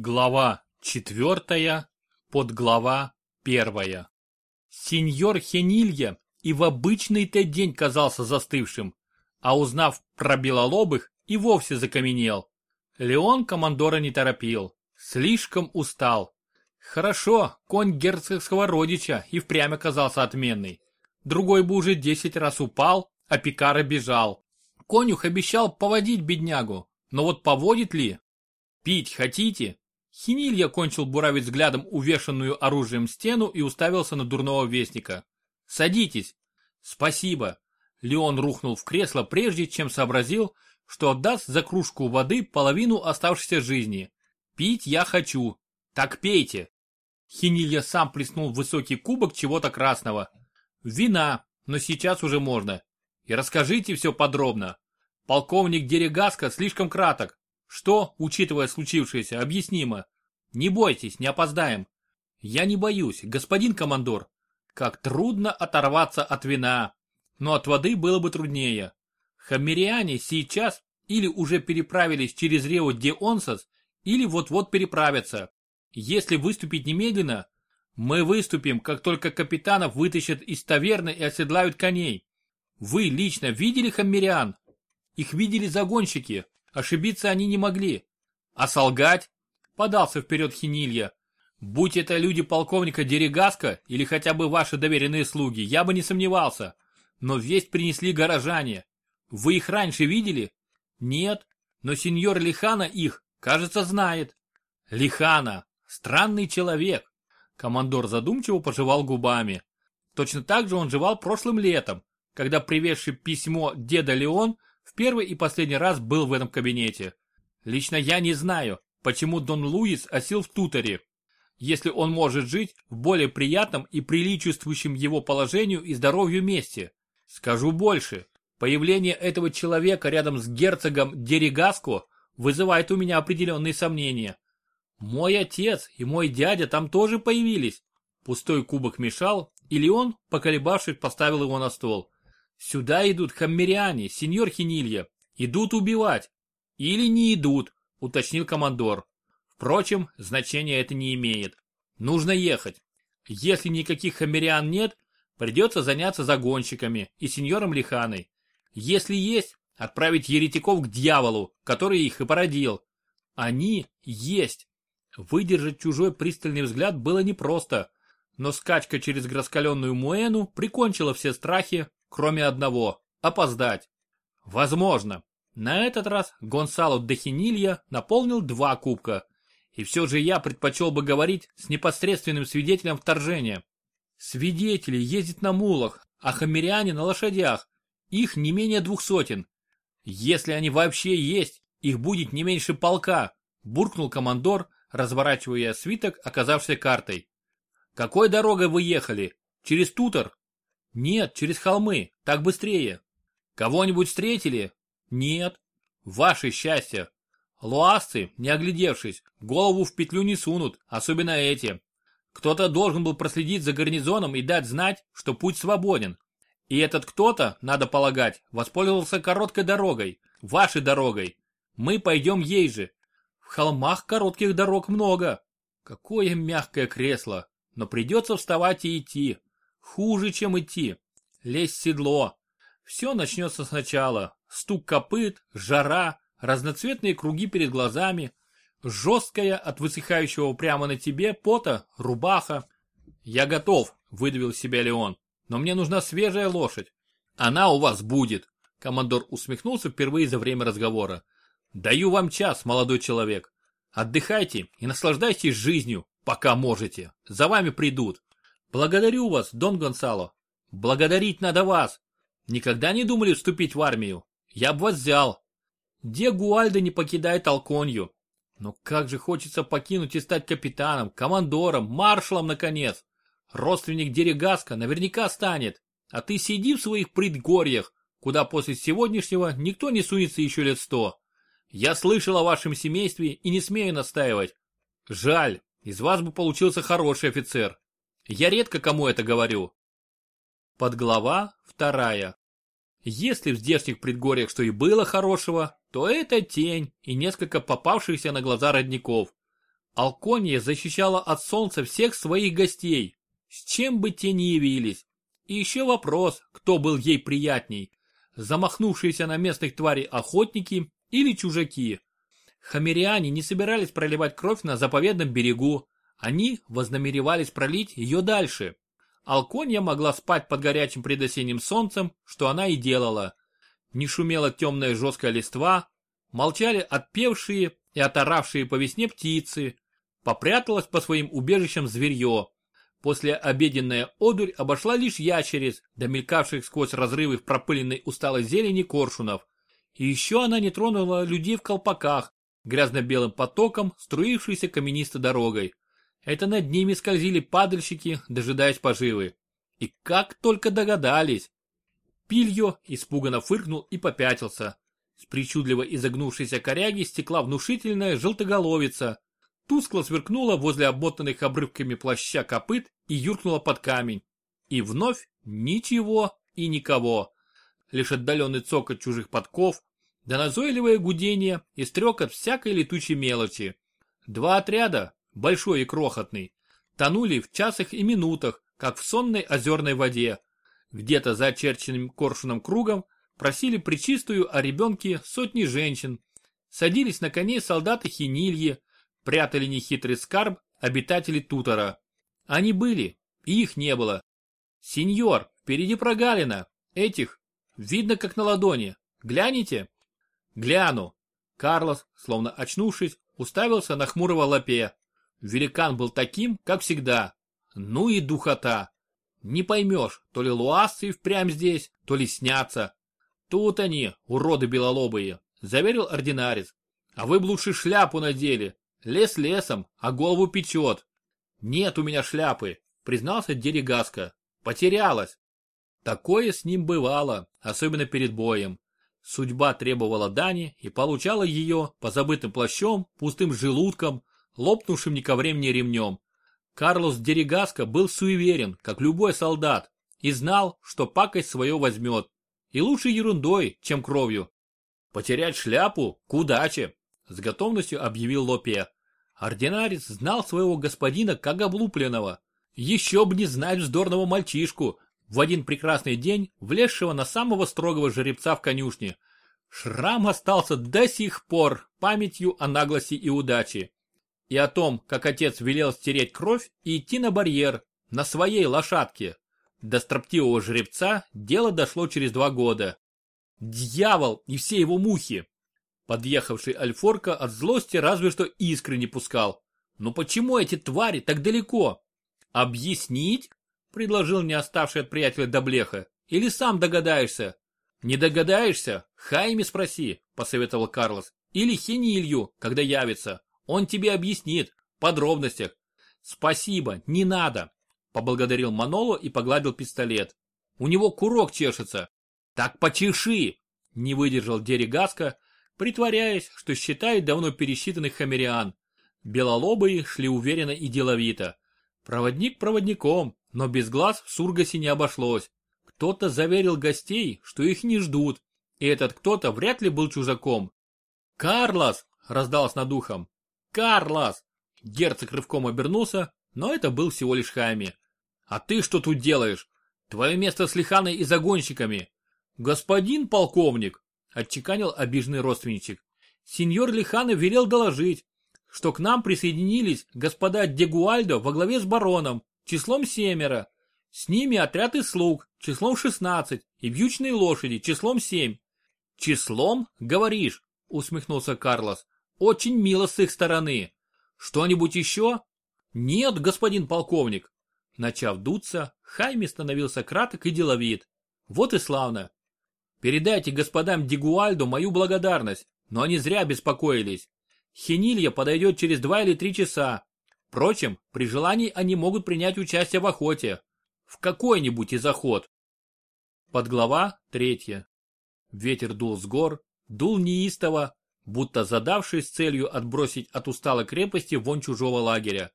Глава четвертая, подглава первая. Сеньор Хенилья и в обычный-то день казался застывшим, а узнав про белолобых и вовсе закаменел. Леон командора не торопил, слишком устал. Хорошо, конь герцогского родича и впрямь оказался отменный. Другой бы уже десять раз упал, а Пикара бежал. Конюх обещал поводить беднягу, но вот поводит ли? Пить хотите? Хинилья кончил буравить взглядом увешанную оружием стену и уставился на дурного вестника. Садитесь. Спасибо. Леон рухнул в кресло прежде, чем сообразил, что отдаст за кружку воды половину оставшейся жизни. Пить я хочу. Так пейте. Хинилья сам плеснул в высокий кубок чего-то красного. Вина, но сейчас уже можно. И расскажите все подробно. Полковник Дерегаска слишком краток. Что, учитывая случившееся, объяснимо. Не бойтесь, не опоздаем. Я не боюсь, господин командор. Как трудно оторваться от вина. Но от воды было бы труднее. Хаммериане сейчас или уже переправились через Рео де Онсас, или вот-вот переправятся. Если выступить немедленно, мы выступим, как только капитанов вытащат из таверны и оседлают коней. Вы лично видели хаммериан? Их видели загонщики. Ошибиться они не могли. А солгать? Подался вперед Хинилья. Будь это люди полковника Дерегаска или хотя бы ваши доверенные слуги, я бы не сомневался. Но весть принесли горожане. Вы их раньше видели? Нет, но сеньор Лихана их, кажется, знает. Лихана, странный человек. Командор задумчиво пожевал губами. Точно так же он жевал прошлым летом, когда привезший письмо деда Леон в первый и последний раз был в этом кабинете. Лично я не знаю, почему Дон Луис осел в туторе, если он может жить в более приятном и приличествующем его положению и здоровью месте. Скажу больше, появление этого человека рядом с герцогом Дерегаско вызывает у меня определенные сомнения. Мой отец и мой дядя там тоже появились. Пустой кубок мешал, или он, поколебавшись, поставил его на стол. Сюда идут хаммериане, сеньор Хинилья. Идут убивать. Или не идут, уточнил командор. Впрочем, значения это не имеет. Нужно ехать. Если никаких хаммериан нет, придется заняться загонщиками и сеньором Лиханой. Если есть, отправить еретиков к дьяволу, который их и породил. Они есть. Выдержать чужой пристальный взгляд было непросто, но скачка через раскаленную Муэну прикончила все страхи, кроме одного – опоздать. Возможно. На этот раз Гонсало де Хинилья наполнил два кубка. И все же я предпочел бы говорить с непосредственным свидетелем вторжения. Свидетели ездят на мулах, а хаммериане на лошадях. Их не менее двух сотен. Если они вообще есть, их будет не меньше полка, буркнул командор, разворачивая свиток, оказавшийся картой. «Какой дорогой вы ехали? Через Тутор?» «Нет, через холмы, так быстрее». «Кого-нибудь встретили?» «Нет». «Ваше счастье». Луасцы, не оглядевшись, голову в петлю не сунут, особенно эти. Кто-то должен был проследить за гарнизоном и дать знать, что путь свободен. И этот кто-то, надо полагать, воспользовался короткой дорогой, вашей дорогой. Мы пойдем ей же, в холмах коротких дорог много. Какое мягкое кресло. Но придется вставать и идти. Хуже, чем идти. Лезть в седло. Все начнется сначала. Стук копыт, жара, разноцветные круги перед глазами, жесткая от высыхающего прямо на тебе пота рубаха. «Я готов», — выдавил себя Леон, — «но мне нужна свежая лошадь». «Она у вас будет», — командор усмехнулся впервые за время разговора. Даю вам час, молодой человек. Отдыхайте и наслаждайтесь жизнью, пока можете. За вами придут. Благодарю вас, Дон Гонсало. Благодарить надо вас. Никогда не думали вступить в армию? Я бы вас взял. Де Гуальдо не покидает Алконью. Но как же хочется покинуть и стать капитаном, командором, маршалом, наконец. Родственник Дерегаска наверняка станет. А ты сиди в своих предгорьях, куда после сегодняшнего никто не сунется еще лет сто. Я слышал о вашем семействе и не смею настаивать. Жаль, из вас бы получился хороший офицер. Я редко кому это говорю. Подглава вторая. Если в здешних предгорьях что и было хорошего, то это тень и несколько попавшихся на глаза родников. Алкония защищала от солнца всех своих гостей, с чем бы те ни явились. И еще вопрос, кто был ей приятней, замахнувшиеся на местных тварей охотники или чужаки. Хамериане не собирались проливать кровь на заповедном берегу, они вознамеревались пролить ее дальше. Алконья могла спать под горячим предосенним солнцем, что она и делала. Не шумела темная жесткая листва, молчали отпевшие и оторавшие по весне птицы, попряталась по своим убежищам зверье. После обеденная одурь обошла лишь ящериц, домелькавших сквозь разрывы в пропыленной усталой зелени коршунов. И еще она не тронула людей в колпаках, грязно-белым потоком, струившейся каменистой дорогой. Это над ними скользили падальщики, дожидаясь поживы. И как только догадались. Пильо испуганно фыркнул и попятился. С причудливо изогнувшейся коряги стекла внушительная желтоголовица. Тускло сверкнула возле обмотанных обрывками плаща копыт и юркнула под камень. И вновь ничего и никого. Лишь отдаленный цокот чужих подков, да назойливое гудение и стрекот всякой летучей мелочи. Два отряда, большой и крохотный, тонули в часах и минутах, как в сонной озерной воде. Где-то за очерченным коршуном кругом просили причистую о ребенке сотни женщин. Садились на коней солдаты Хинильи, прятали нехитрый скарб обитатели Тутора. Они были, и их не было. Сеньор, впереди прогалина, этих, видно как на ладони, гляните. Гляну. Карлос, словно очнувшись, уставился на хмурого лапе. Великан был таким, как всегда. Ну и духота. Не поймешь, то ли луасцы впрямь здесь, то ли снятся. Тут они, уроды белолобые, заверил ординарец. А вы б лучше шляпу надели. Лес лесом, а голову печет. Нет у меня шляпы, признался Дерегаска. Потерялась. Такое с ним бывало, особенно перед боем. Судьба требовала дани и получала ее по забытым плащом, пустым желудком, лопнувшим не ко времени ремнем. Карлос Дерегаско был суеверен, как любой солдат, и знал, что пакость свое возьмет. И лучше ерундой, чем кровью. Потерять шляпу к удаче, с готовностью объявил Лопе. Ординарец знал своего господина как облупленного. Еще б не знать вздорного мальчишку, в один прекрасный день влезшего на самого строгого жеребца в конюшне. Шрам остался до сих пор памятью о наглости и удаче. И о том, как отец велел стереть кровь и идти на барьер, на своей лошадке. До строптивого жеребца дело дошло через два года. Дьявол и все его мухи! Подъехавший Альфорка от злости разве что искры не пускал. Но почему эти твари так далеко? Объяснить? предложил не оставший от приятеля Доблеха. Или сам догадаешься? Не догадаешься? Хайме спроси, посоветовал Карлос. Или Хенилью, когда явится. Он тебе объяснит, в подробностях. Спасибо, не надо, поблагодарил Маноло и погладил пистолет. У него курок чешется. Так почеши, не выдержал Дерегаска, притворяясь, что считает давно пересчитанных хамериан. Белолобые шли уверенно и деловито. Проводник проводником, но без глаз в Сургасе не обошлось. Кто-то заверил гостей, что их не ждут, и этот кто-то вряд ли был чужаком. «Карлос!» — раздалось над ухом. «Карлос!» Герцог рывком обернулся, но это был всего лишь Хайми. «А ты что тут делаешь? Твое место с Лиханой и загонщиками!» «Господин полковник!» — отчеканил обиженный родственничек. «Сеньор Лихана велел доложить, что к нам присоединились господа Дегуальдо во главе с бароном, числом семеро. С ними отряд из слуг, числом шестнадцать, и вьючные лошади, числом семь. Числом, говоришь, усмехнулся Карлос. Очень мило с их стороны. Что-нибудь еще? Нет, господин полковник. Начав дуться, Хайми становился краток и деловит. Вот и славно. Передайте господам Дигуальду мою благодарность, но они зря беспокоились. Хенилья подойдет через два или три часа. Впрочем, при желании они могут принять участие в охоте. В какой-нибудь из охот. Подглава третья. Ветер дул с гор, дул неистово, будто задавшись целью отбросить от усталой крепости вон чужого лагеря.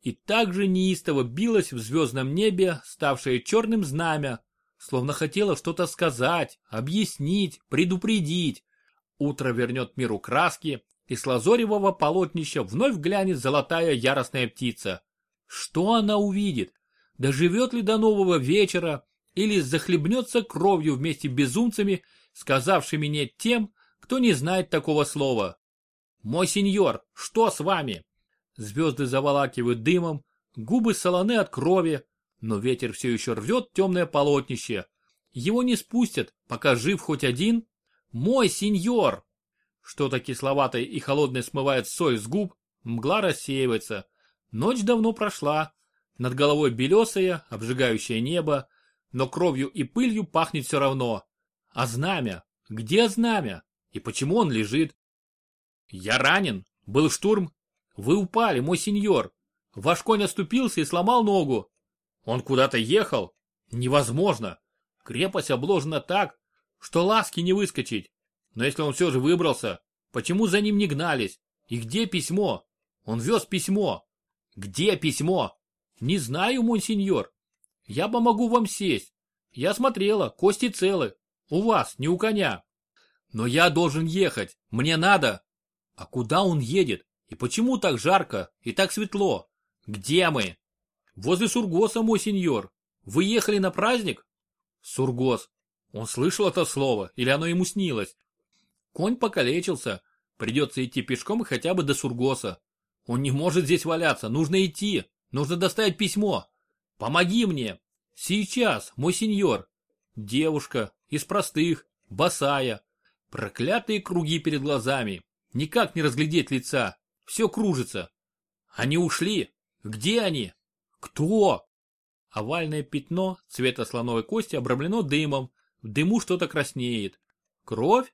И также неистово билось в звездном небе, ставшее черным знамя, словно хотело что-то сказать, объяснить, предупредить. Утро вернет миру краски, и с лазоревого полотнища вновь глянет золотая яростная птица. Что она увидит? Доживет ли до нового вечера или захлебнется кровью вместе безумцами, сказавшими нет тем, кто не знает такого слова? Мой сеньор, что с вами? Звезды заволакивают дымом, губы солоны от крови, но ветер все еще рвет темное полотнище. Его не спустят, пока жив хоть один. Мой сеньор! Что-то кисловатое и холодное смывает соль с губ, мгла рассеивается. Ночь давно прошла. Над головой белесое, обжигающее небо, но кровью и пылью пахнет все равно. А знамя? Где знамя? И почему он лежит? Я ранен. Был штурм. Вы упали, мой сеньор. Ваш конь оступился и сломал ногу. Он куда-то ехал? Невозможно. Крепость обложена так, что ласки не выскочить. Но если он все же выбрался, почему за ним не гнались? И где письмо? Он вез письмо. Где письмо? Не знаю, мой сеньор. Я помогу вам сесть. Я смотрела, кости целы. У вас, не у коня. Но я должен ехать. Мне надо. А куда он едет? И почему так жарко и так светло? Где мы? Возле Сургоса, мой сеньор. Вы ехали на праздник? Сургос. Он слышал это слово или оно ему снилось? Конь покалечился. Придется идти пешком хотя бы до Сургоса. Он не может здесь валяться, нужно идти. Нужно доставить письмо. Помоги мне. Сейчас, мой сеньор. Девушка, из простых, босая. Проклятые круги перед глазами. Никак не разглядеть лица. Все кружится. Они ушли. Где они? Кто? Овальное пятно цвета слоновой кости обрамлено дымом. В дыму что-то краснеет. Кровь?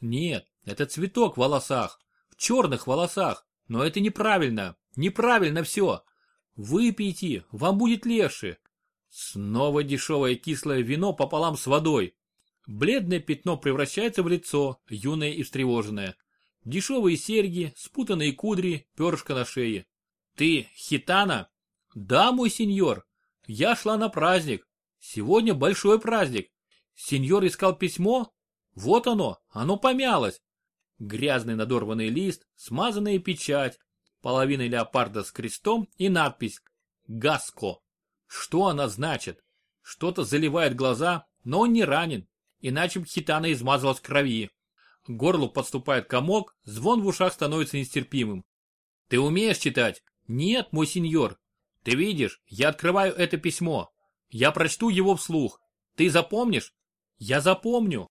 Нет, это цветок в волосах. В черных волосах. Но это неправильно. Неправильно все. Выпейте, вам будет легче. Снова дешевое кислое вино пополам с водой. Бледное пятно превращается в лицо, юное и встревоженное. Дешевые серьги, спутанные кудри, перышко на шее. Ты, хитана? Да, мой сеньор. Я шла на праздник. Сегодня большой праздник. Сеньор искал письмо? Вот оно, оно помялось. Грязный надорванный лист, смазанная печать, половина леопарда с крестом и надпись «Гаско». Что она значит? Что-то заливает глаза, но он не ранен, иначе бы хитана измазалась крови. К горлу подступает комок, звон в ушах становится нестерпимым. Ты умеешь читать? Нет, мой сеньор. Ты видишь, я открываю это письмо. Я прочту его вслух. Ты запомнишь? Я запомню.